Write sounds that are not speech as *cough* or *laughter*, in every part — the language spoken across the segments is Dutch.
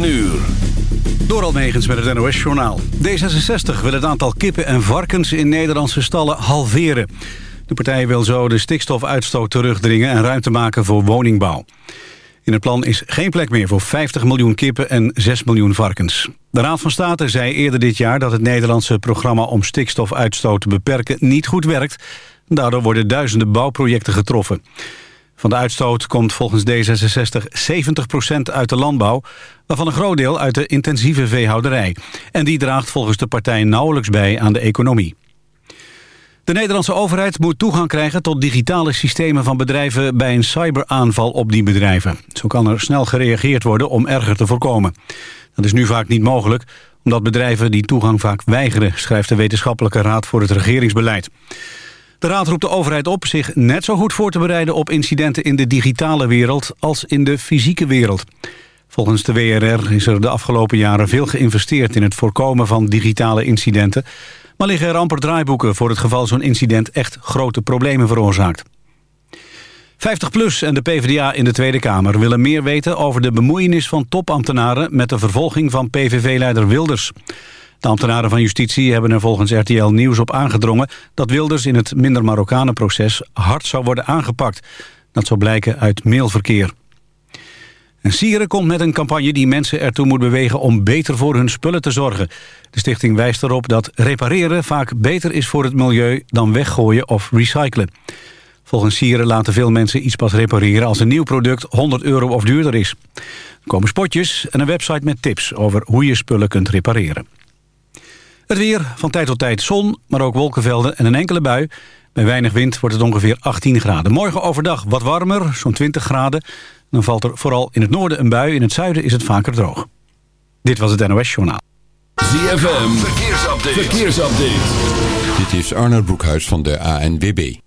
9 uur. Door Almegens met het NOS-journaal. D66 wil het aantal kippen en varkens in Nederlandse stallen halveren. De partij wil zo de stikstofuitstoot terugdringen... en ruimte maken voor woningbouw. In het plan is geen plek meer voor 50 miljoen kippen en 6 miljoen varkens. De Raad van State zei eerder dit jaar dat het Nederlandse programma... om stikstofuitstoot te beperken niet goed werkt. Daardoor worden duizenden bouwprojecten getroffen. Van de uitstoot komt volgens D66 70% uit de landbouw... waarvan een groot deel uit de intensieve veehouderij. En die draagt volgens de partij nauwelijks bij aan de economie. De Nederlandse overheid moet toegang krijgen tot digitale systemen van bedrijven bij een cyberaanval op die bedrijven. Zo kan er snel gereageerd worden om erger te voorkomen. Dat is nu vaak niet mogelijk, omdat bedrijven die toegang vaak weigeren, schrijft de Wetenschappelijke Raad voor het Regeringsbeleid. De Raad roept de overheid op zich net zo goed voor te bereiden op incidenten in de digitale wereld als in de fysieke wereld. Volgens de WRR is er de afgelopen jaren veel geïnvesteerd in het voorkomen van digitale incidenten. Maar liggen er amper draaiboeken voor het geval zo'n incident echt grote problemen veroorzaakt. 50PLUS en de PvdA in de Tweede Kamer willen meer weten over de bemoeienis van topambtenaren met de vervolging van PVV-leider Wilders. De ambtenaren van justitie hebben er volgens RTL Nieuws op aangedrongen... dat Wilders in het minder Marokkanen-proces hard zou worden aangepakt. Dat zou blijken uit mailverkeer. En Sieren komt met een campagne die mensen ertoe moet bewegen... om beter voor hun spullen te zorgen. De stichting wijst erop dat repareren vaak beter is voor het milieu... dan weggooien of recyclen. Volgens Sieren laten veel mensen iets pas repareren... als een nieuw product 100 euro of duurder is. Er komen spotjes en een website met tips over hoe je spullen kunt repareren. Het weer, van tijd tot tijd zon, maar ook wolkenvelden en een enkele bui. Bij weinig wind wordt het ongeveer 18 graden. Morgen overdag wat warmer, zo'n 20 graden. Dan valt er vooral in het noorden een bui, in het zuiden is het vaker droog. Dit was het NOS Journaal. ZFM, verkeersupdate. verkeersupdate. Dit is Arnold Broekhuis van de ANWB.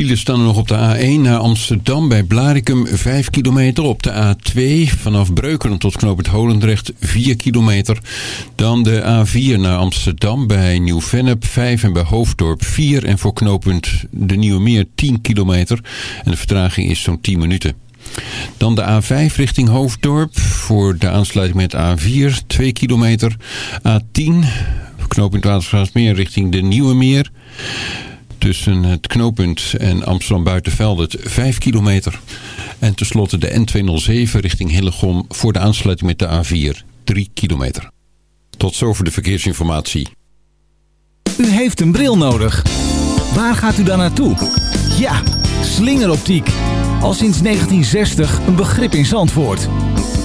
Files staan nog op de A1 naar Amsterdam bij Blarikum 5 kilometer. Op de A2 vanaf Breukelen tot knooppunt Holendrecht 4 kilometer. Dan de A4 naar Amsterdam bij Nieuw-Vennep 5 en bij Hoofddorp 4. En voor knooppunt de Nieuwe Meer 10 kilometer. En de vertraging is zo'n 10 minuten. Dan de A5 richting Hoofddorp voor de aansluiting met A4 2 kilometer. A10 knooppunt Watergraafsmeer richting de Nieuwe Meer tussen het knooppunt en Amsterdam Buitenveld 5 kilometer. En tenslotte de N207 richting Hillegom voor de aansluiting met de A4 3 kilometer. Tot zover de verkeersinformatie. U heeft een bril nodig. Waar gaat u dan naartoe? Ja, slingeroptiek. Al sinds 1960 een begrip in Zandvoort.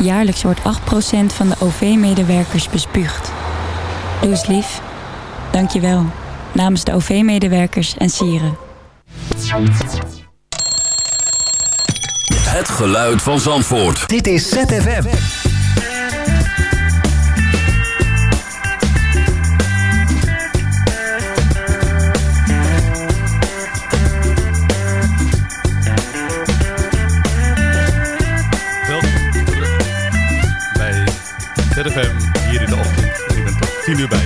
Jaarlijks wordt 8% van de OV-medewerkers bespuugd. Doe eens lief. Dank je wel. Namens de OV-medewerkers en sieren. Het geluid van Zandvoort. Dit is ZFM. ZFM hier in de ochtend. En ik ben tot 10 uur bij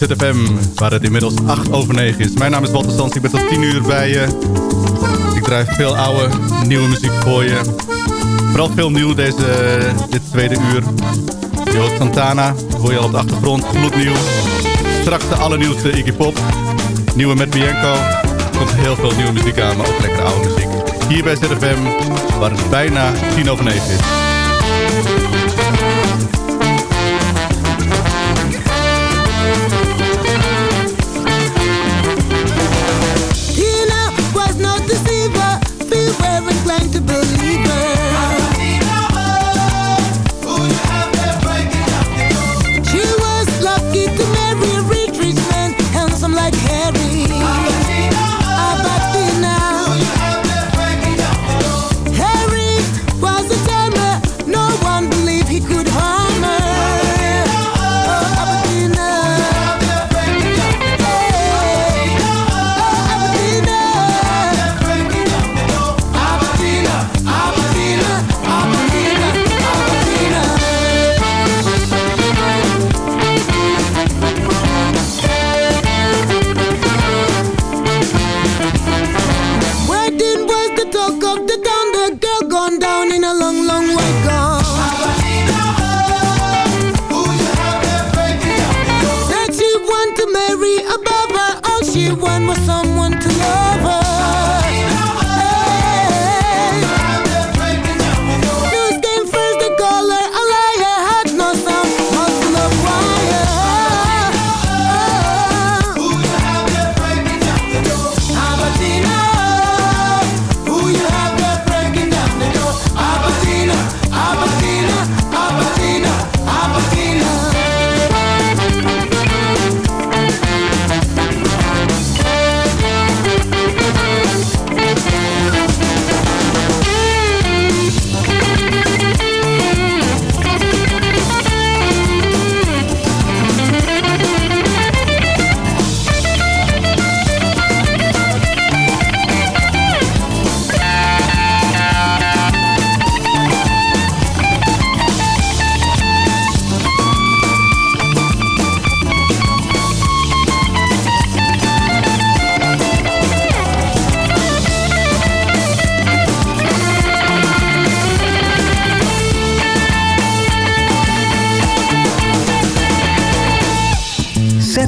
ZFM, waar het inmiddels 8 over 9 is. Mijn naam is Walter Sands, ik ben tot 10 uur bij je. Ik draai veel oude, nieuwe muziek voor je. Vooral veel nieuw deze, dit tweede uur. Je hoort Santana, hoor je al op de achtergrond, gloednieuw. Straks de allernieuwste Iggy Pop. Nieuwe met Bianco. Er komt heel veel nieuwe muziek aan, maar ook lekkere oude muziek. Hier bij ZFM, waar het bijna 10 over 9 is.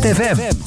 ZFM.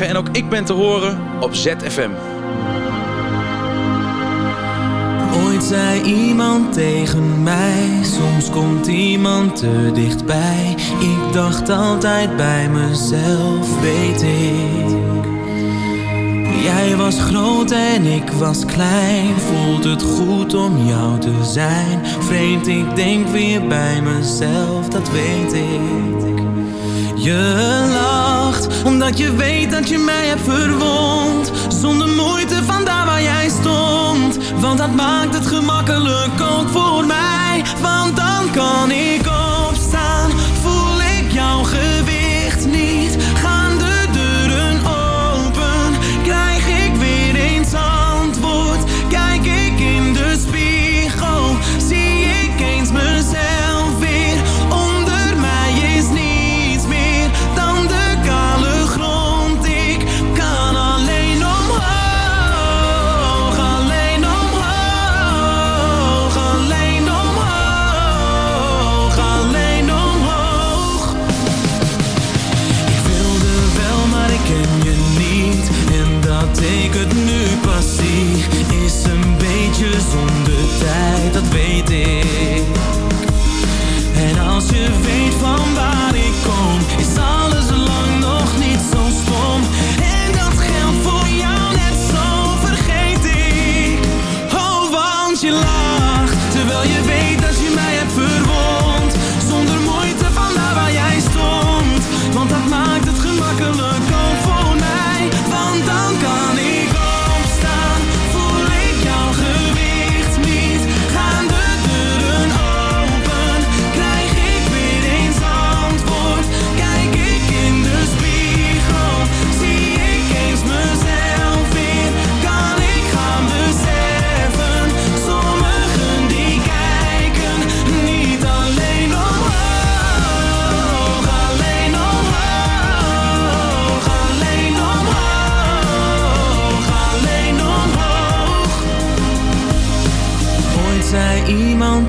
En ook ik ben te horen op ZFM. Ooit zei iemand tegen mij, soms komt iemand te dichtbij. Ik dacht altijd bij mezelf, weet ik. Jij was groot en ik was klein, voelt het goed om jou te zijn. Vreemd, ik denk weer bij mezelf, dat weet ik. Je lacht, omdat je weet dat je mij hebt verwond. Zonder moeite van daar waar jij stond. Want dat maakt het gemakkelijk ook voor mij. Want dan kan ik opstaan,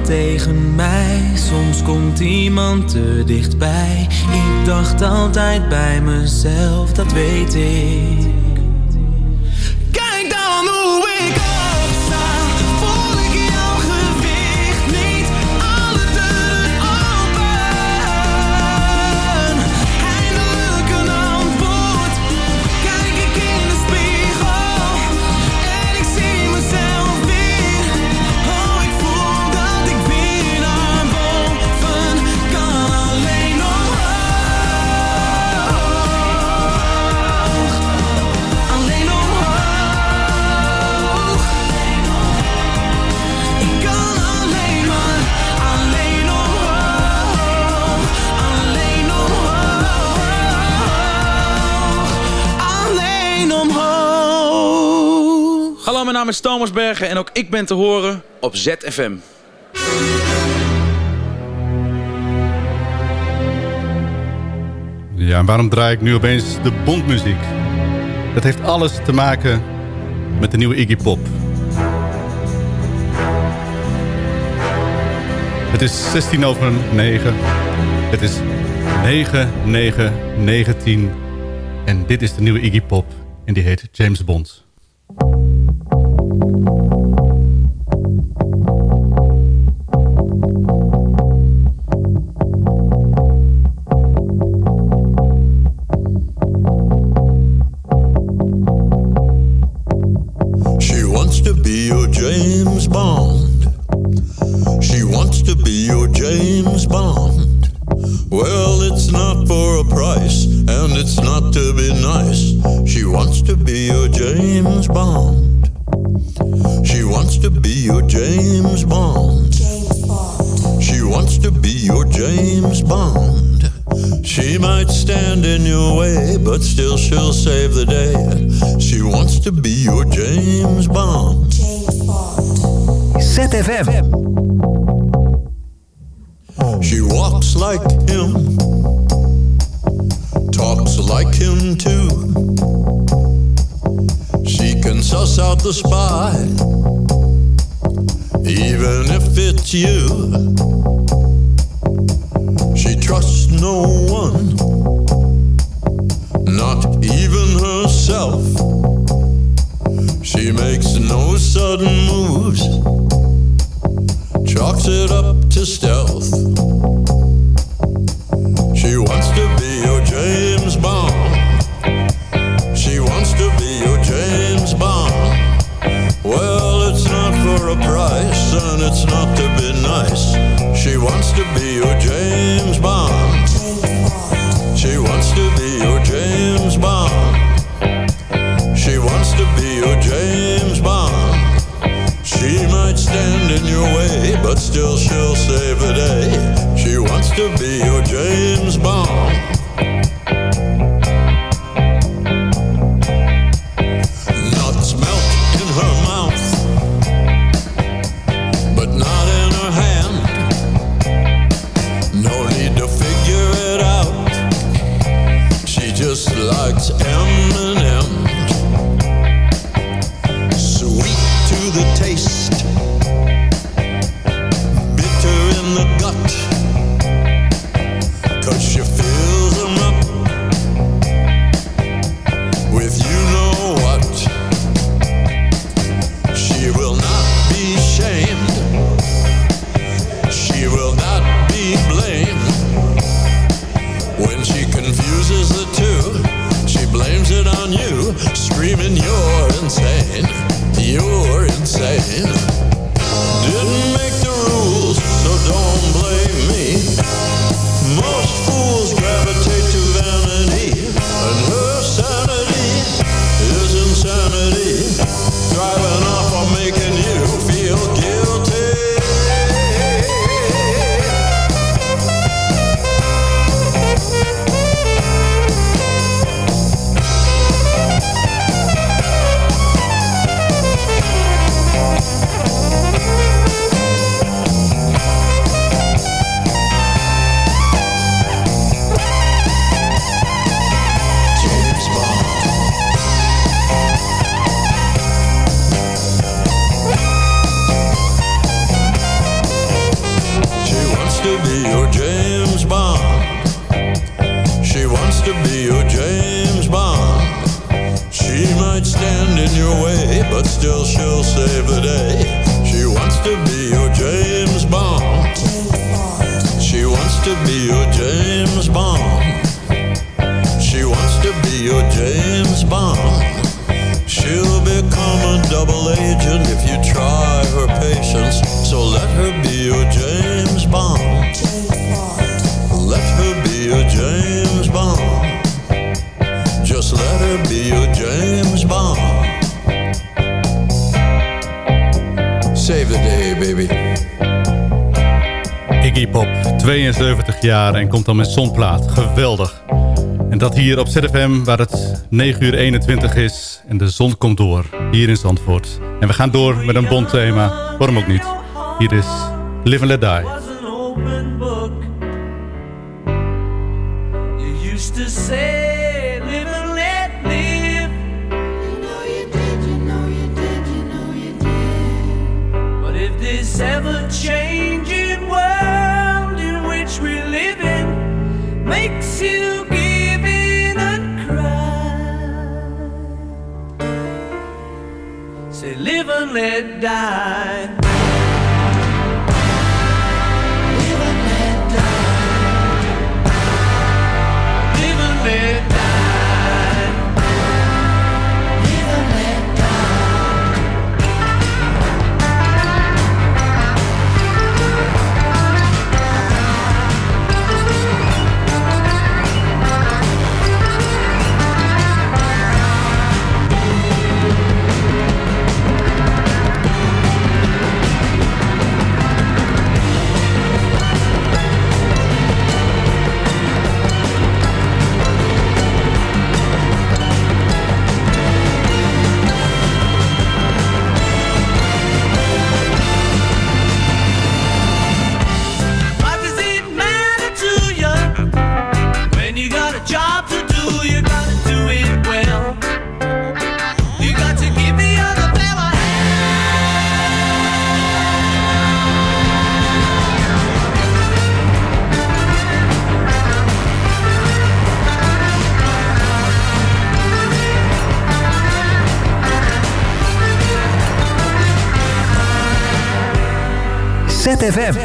tegen mij, soms komt iemand te dichtbij. Ik dacht altijd bij mezelf, dat weet ik. naam is Thomas Bergen en ook ik ben te horen op ZFM. Ja, en waarom draai ik nu opeens de bondmuziek? Dat heeft alles te maken met de nieuwe Iggy Pop. Het is 16 over 9. Het is 9, 9, 19. En dit is de nieuwe Iggy Pop. En die heet James Bond. to be your James Bond. She wants to be your James Bond. She'll become a double agent if you try her patience. So let her be your James Bebop. 72 jaar en komt dan met zonplaat. Geweldig. En dat hier op ZFM waar het 9 uur 21 is en de zon komt door. Hier in Zandvoort. En we gaan door met een bond thema. Waarom ook niet. Hier is Live and Let Die. used to say live and let live. You know you know you know you. But if this. Makes you give in and cry, say, live and let die. ZFM.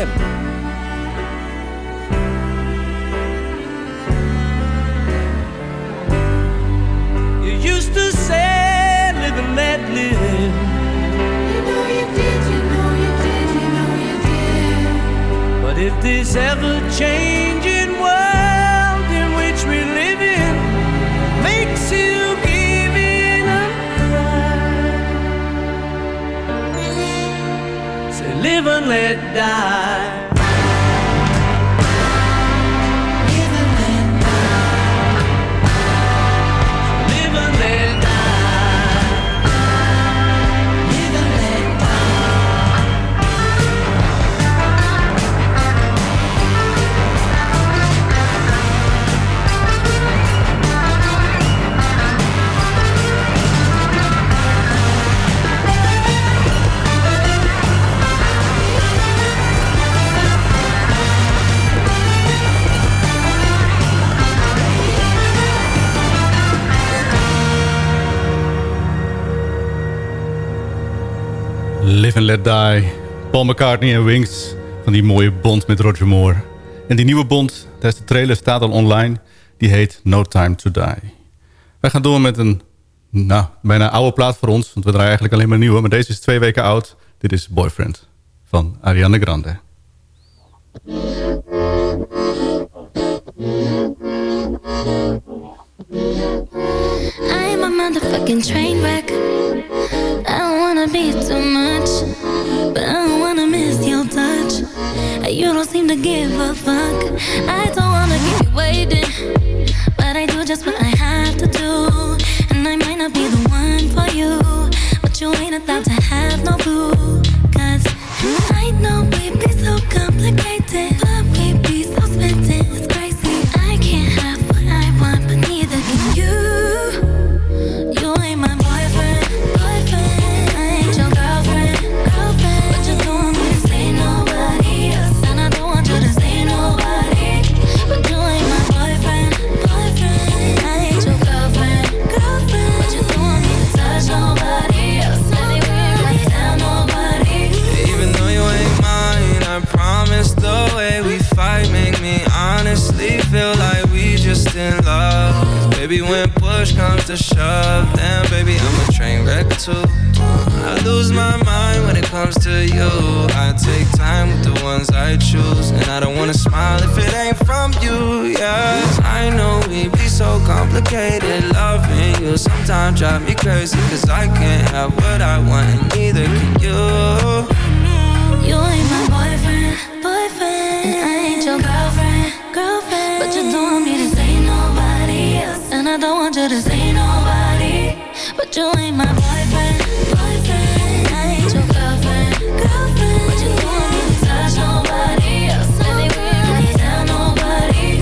Die. Paul McCartney en Wings van die mooie bond met Roger Moore. En die nieuwe bond, daar is de trailer staat al online. Die heet No Time to Die. Wij gaan door met een nou, bijna oude plaat voor ons. Want we draaien eigenlijk alleen maar nieuwe. Maar deze is twee weken oud. Dit is Boyfriend van Ariana Grande. I'm a motherfucking train wreck. I don't wanna be too much, but I don't wanna miss your touch. You don't seem to give a fuck. I don't wanna keep you waiting, but I do just what I have to do. And I might not be the one for you, but you ain't about to have no clue. Cause I know we'd be so complicated, to shove, then baby, I'm a train wreck too. I lose my mind when it comes to you. I take time with the ones I choose, and I don't wanna smile if it ain't from you. Yeah, I know we be so complicated. Loving you sometimes drive me crazy, cause I can't have what I want, and neither can you. You ain't my I don't want you to see nobody. But you ain't my boyfriend, I ain't your girlfriend, But you won't even nobody else. Baby, we ain't nobody.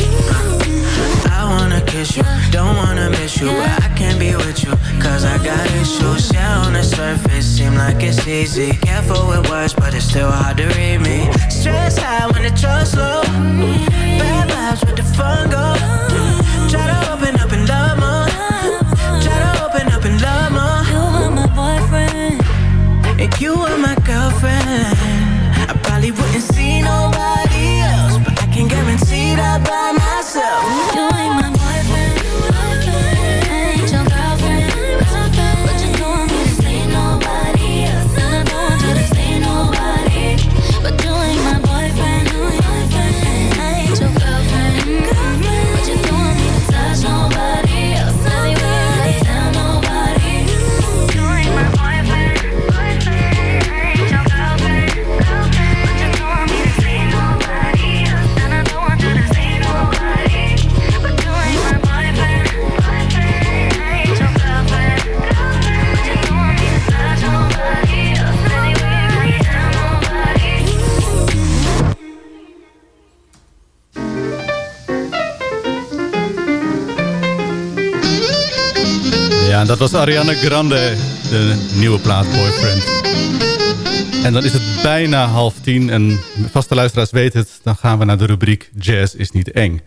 I wanna kiss you, don't wanna miss you But I can't be with you Cause I got issues, yeah, on the surface Seem like it's easy. Careful with words, but it's still hard to read me. Stress high when the trust low. Bad vibes with the fungo Try to open you are my girlfriend. I probably wouldn't see nobody else, but I can guarantee that by myself. Dat was Ariana Grande, de nieuwe plaat Boyfriend. En dan is het bijna half tien en vaste luisteraars weten het. Dan gaan we naar de rubriek Jazz is niet eng.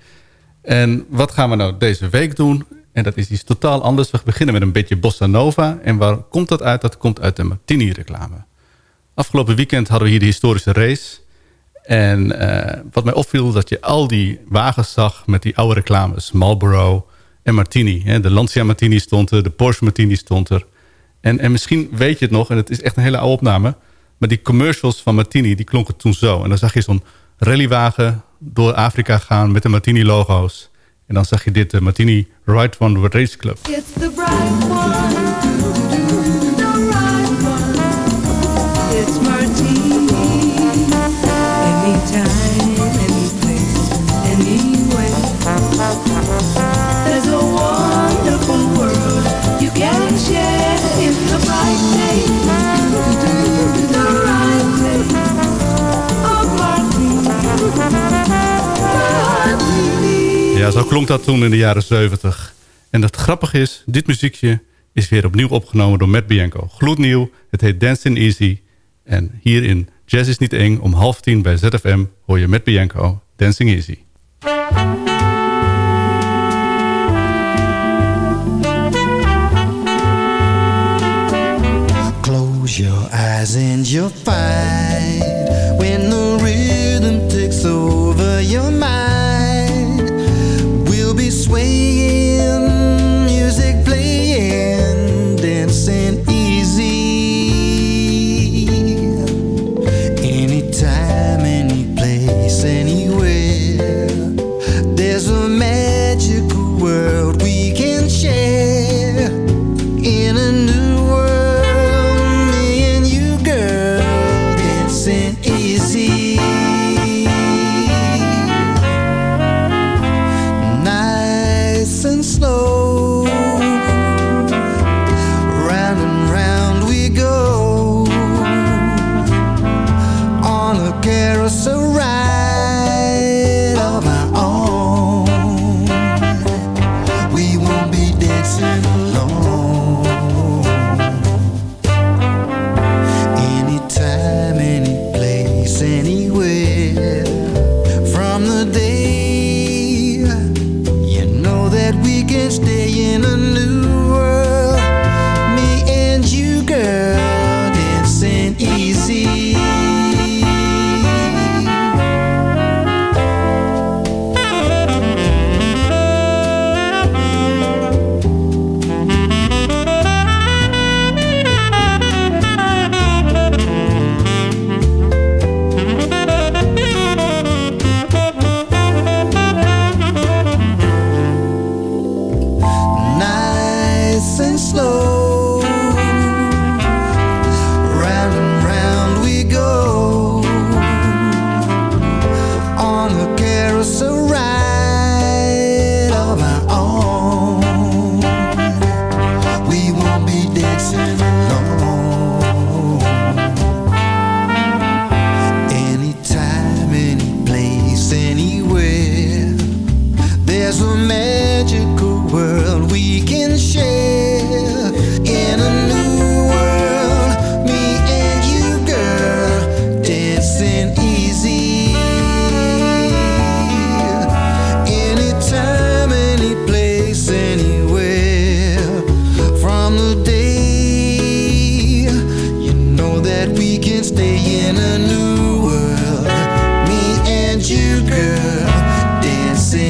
En wat gaan we nou deze week doen? En dat is iets totaal anders. We beginnen met een beetje bossa nova. En waar komt dat uit? Dat komt uit de Martini-reclame. Afgelopen weekend hadden we hier de historische race. En eh, wat mij opviel, dat je al die wagens zag met die oude reclames. Marlboro en Martini. Hè. De Lancia Martini stond er, de Porsche Martini stond er. En, en misschien weet je het nog, en het is echt een hele oude opname... maar die commercials van Martini, die klonken toen zo. En dan zag je zo'n rallywagen door Afrika gaan met de Martini-logo's. En dan zag je dit, de Martini Right One Race Club. Ja, zo klonk dat toen in de jaren 70. En het grappige is, dit muziekje is weer opnieuw opgenomen door Matt Bianco. Gloednieuw, het heet Dancing Easy. En hier in Jazz is niet eng, om half tien bij ZFM hoor je Matt Bianco, Dancing Easy. Close your eyes and you'll find when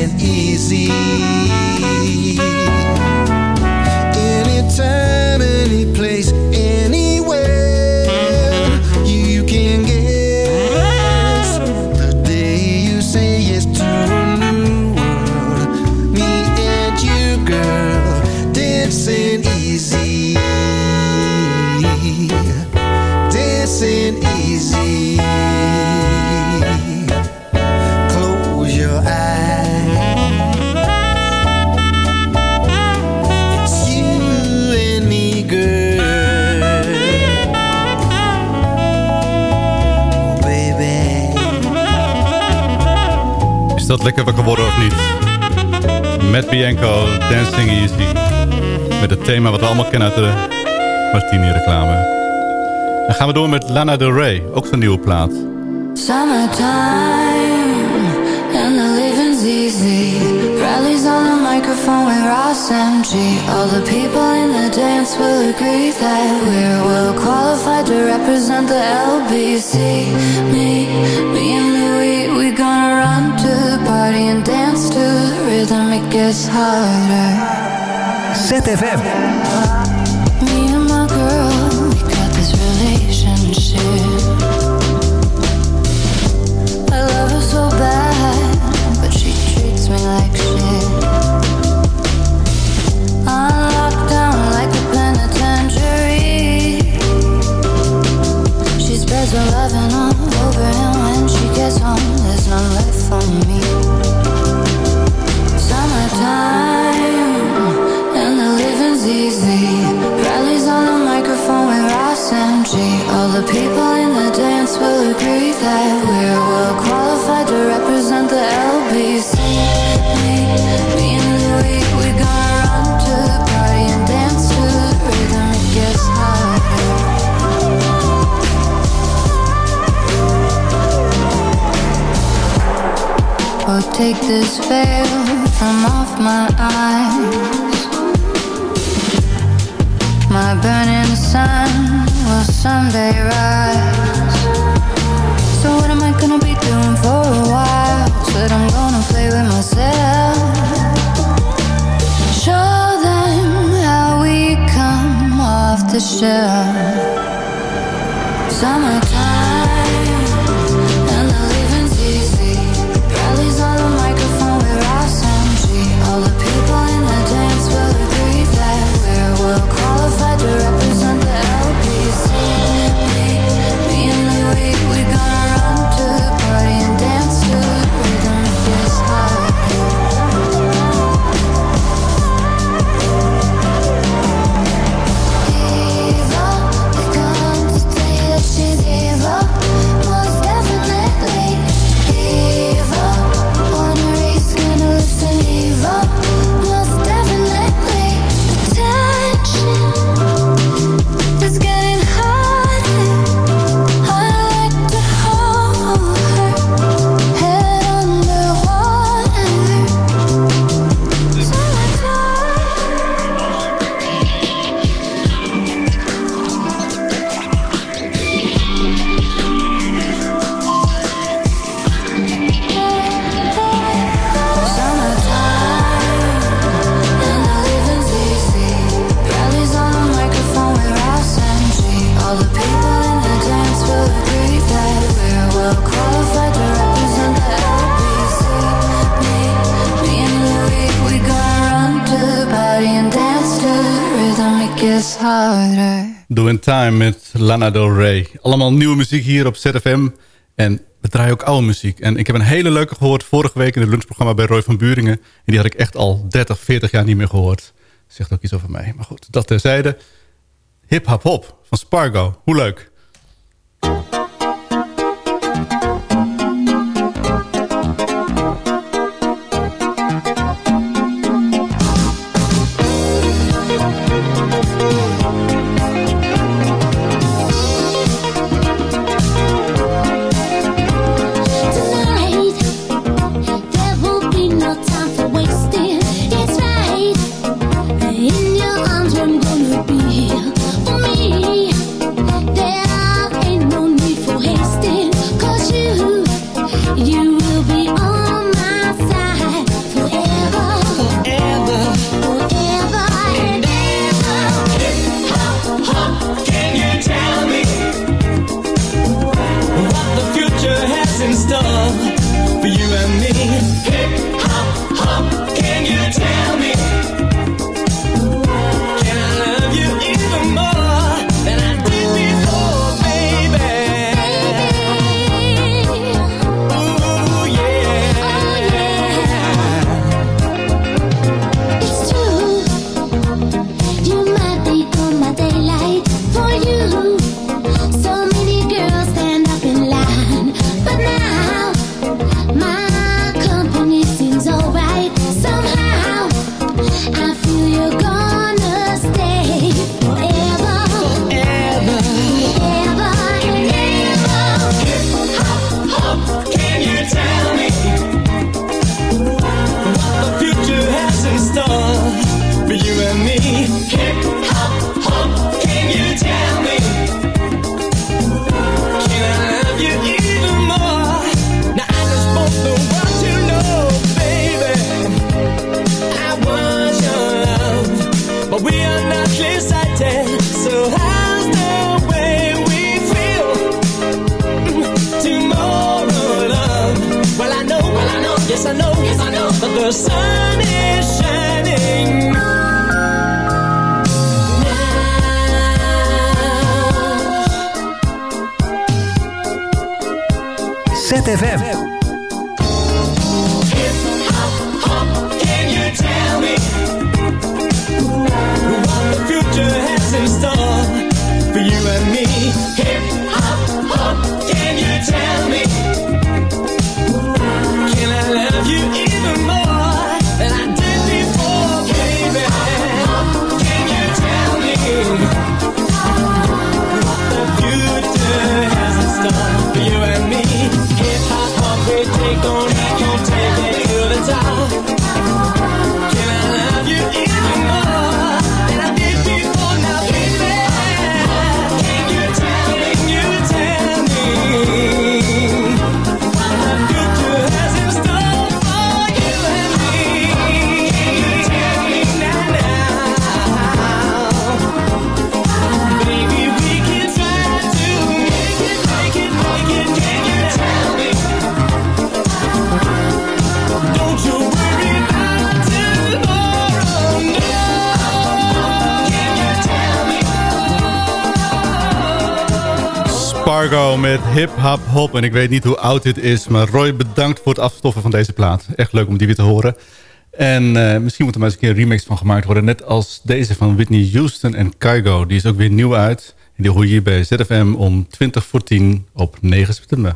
dancing easy. Dat lekker wakker worden of niet? Met Bianco, Dancing Easy. Met het thema wat we allemaal kennen uit de Martini-reclame. Dan gaan we door met Lana Del Rey, ook zijn nieuwe plaat. Living's easy. Rallies on the microphone with Ross and G. All the people in the dance will agree that we're well qualified to represent the LBC. Me, me and Louis, we gonna run to the party and dance to the rhythm. It gets harder. ZFM. People in the dance will agree that we're well qualified to represent the take this veil from off my eyes. My burning sun will someday rise. So what am I gonna be doing for a while? Said I'm gonna play with myself. Show them how we come off the shelf. Summertime Doing Time met Lana Del Rey. Allemaal nieuwe muziek hier op ZFM. En we draaien ook oude muziek. En ik heb een hele leuke gehoord vorige week in het lunchprogramma bij Roy van Buringen. En die had ik echt al 30, 40 jaar niet meer gehoord. Zegt ook iets over mij. Maar goed, dat terzijde. Hip Hop Hop van Spargo. Hoe leuk. you. Fargo met Hip Hop Hop. En ik weet niet hoe oud dit is, maar Roy bedankt voor het afstoffen van deze plaat. Echt leuk om die weer te horen. En eh, misschien moet er maar eens een keer een remix van gemaakt worden. Net als deze van Whitney Houston en Kygo. Die is ook weer nieuw uit. En die hoor je hier bij ZFM om 20 voor 10 op 9 september.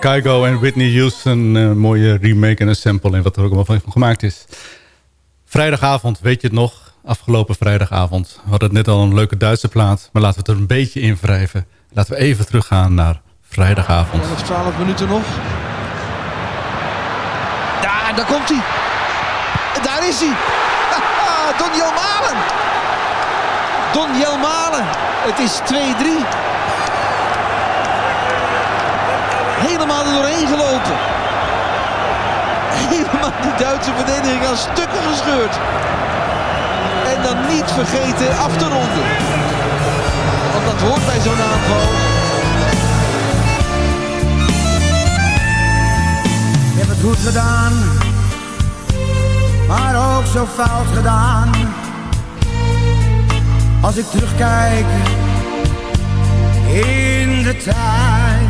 Kygo en Whitney Houston. Een mooie remake en een sample en wat er ook allemaal van gemaakt is. Vrijdagavond, weet je het nog? Afgelopen vrijdagavond. We hadden het net al een leuke Duitse plaat. Maar laten we het er een beetje in wrijven. Laten we even teruggaan naar vrijdagavond. 11, 12 minuten nog. Daar, daar komt hij. Daar is hij. *laughs* Don Jelmalen. Don Jelmalen. Het is 2-3. Helemaal er doorheen gelopen. Helemaal die Duitse verdediging aan stukken gescheurd. En dan niet vergeten af te ronden. Want dat hoort bij zo'n aanval. Ik heb het goed gedaan, maar ook zo fout gedaan. Als ik terugkijk in de tijd.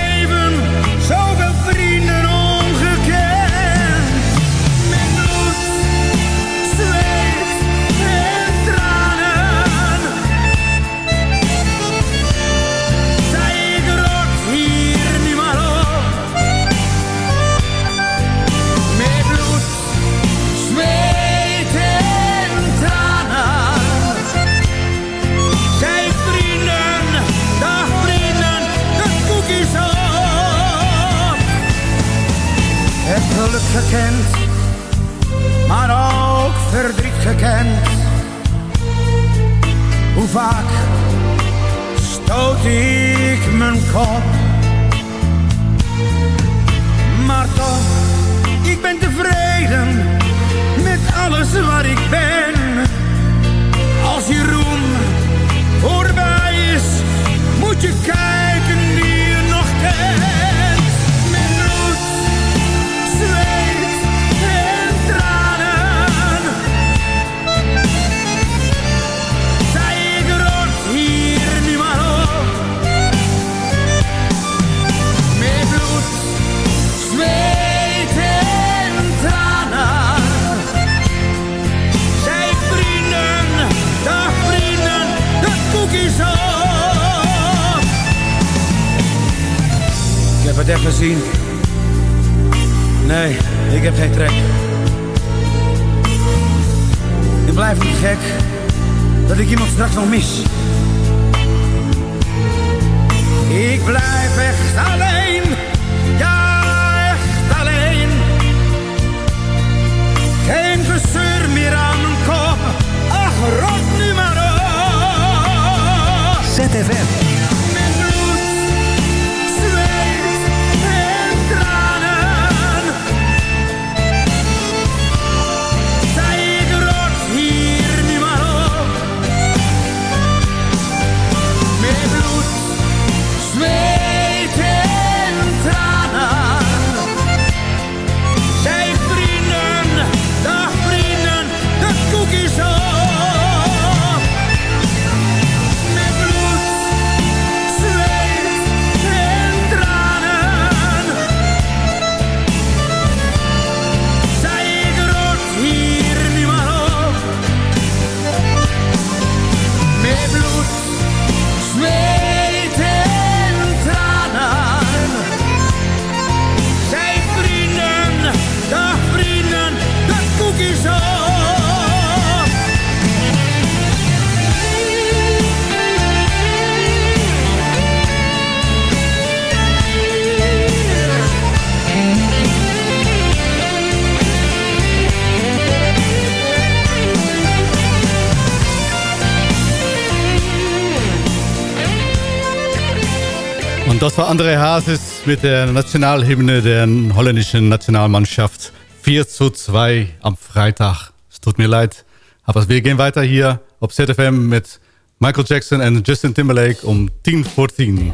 war André Hazes mit der Nationalhymne der holländischen Nationalmannschaft 4 zu 2 am Freitag. Es tut mir leid, aber wir gehen weiter hier auf ZFM mit Michael Jackson und Justin Timberlake um 10 vor 10.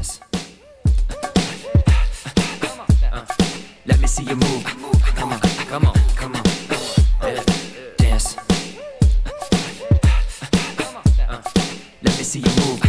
Let me see you move. Come on, come on, come on. Dance. Let me see you move.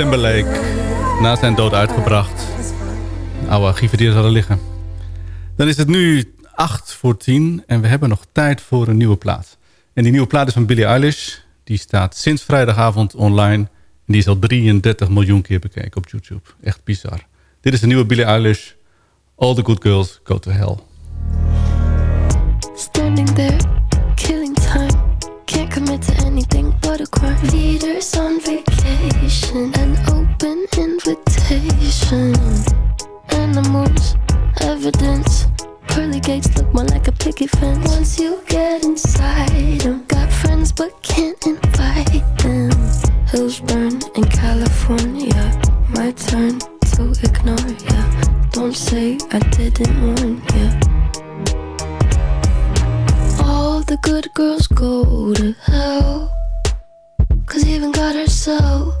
Timberlake na zijn dood uitgebracht. Oude archieven die er zouden liggen. Dan is het nu 8 voor 10 en we hebben nog tijd voor een nieuwe plaat. En die nieuwe plaat is van Billie Eilish. Die staat sinds vrijdagavond online. En die is al 33 miljoen keer bekeken op YouTube. Echt bizar. Dit is de nieuwe Billie Eilish. All the good girls go to hell. Standing there, killing time. Can't commit to anything a crime. Leaders on vacation, an open invitation. Animals, evidence. Pearly gates look more like a picket fence. Once you get inside them, got friends but can't invite them. Hills burn in California. My turn to ignore ya. Don't say I didn't warn ya. All the good girls go to hell. Cause even God herself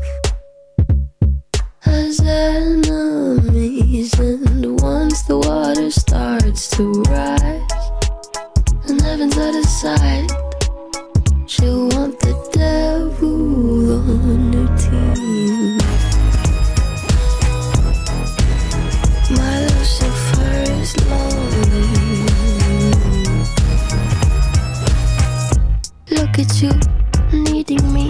has enemies. And once the water starts to rise, and heaven's at his sight, she'll want the devil on her team. My is lonely. Look at you, needing me.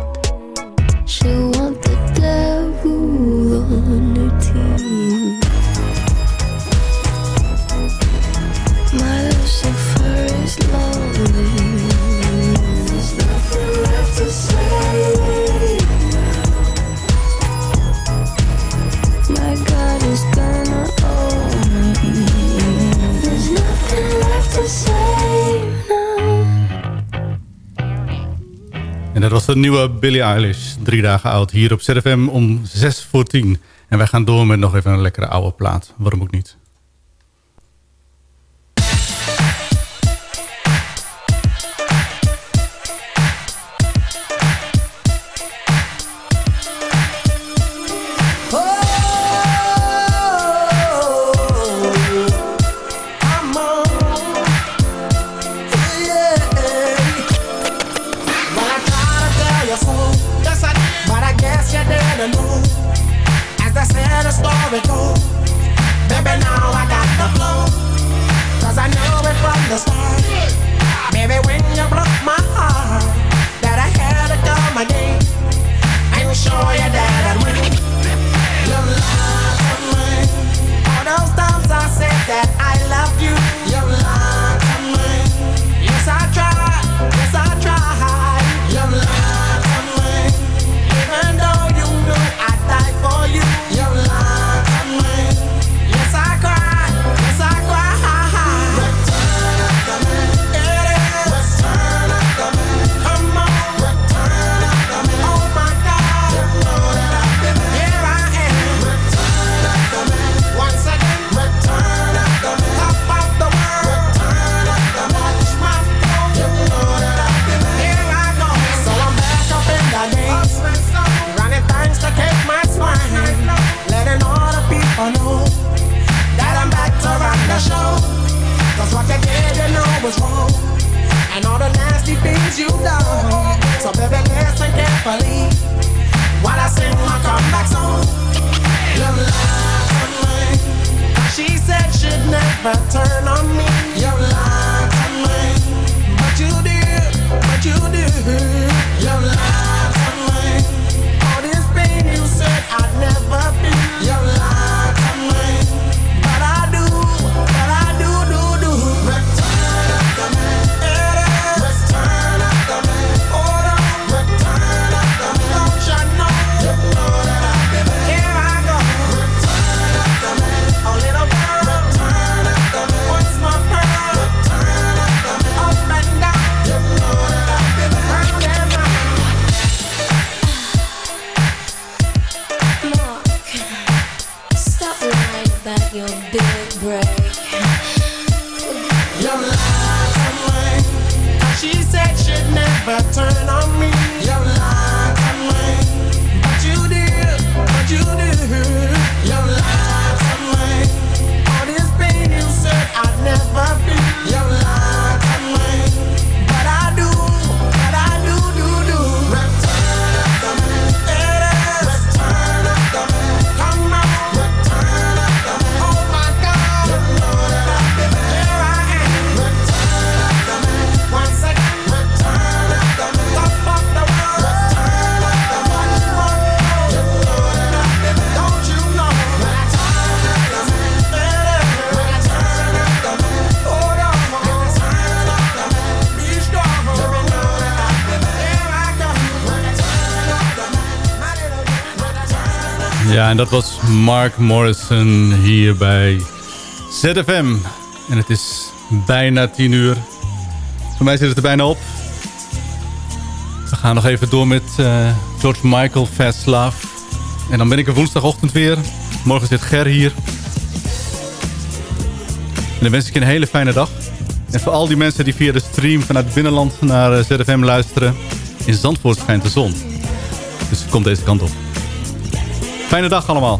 de nieuwe Billie Eilish. Drie dagen oud. Hier op ZFM om 6 voor 10. En wij gaan door met nog even een lekkere oude plaat. Waarom ook niet? Ja, en dat was Mark Morrison hier bij ZFM. En het is bijna tien uur. Voor mij zit het er bijna op. We gaan nog even door met eh, George Michael Fast Love. En dan ben ik er woensdagochtend weer. Morgen zit Ger hier. En dan wens ik je een hele fijne dag. En voor al die mensen die via de stream vanuit het binnenland naar eh, ZFM luisteren... in Zandvoort schijnt de zon. Dus kom deze kant op. Fijne dag allemaal.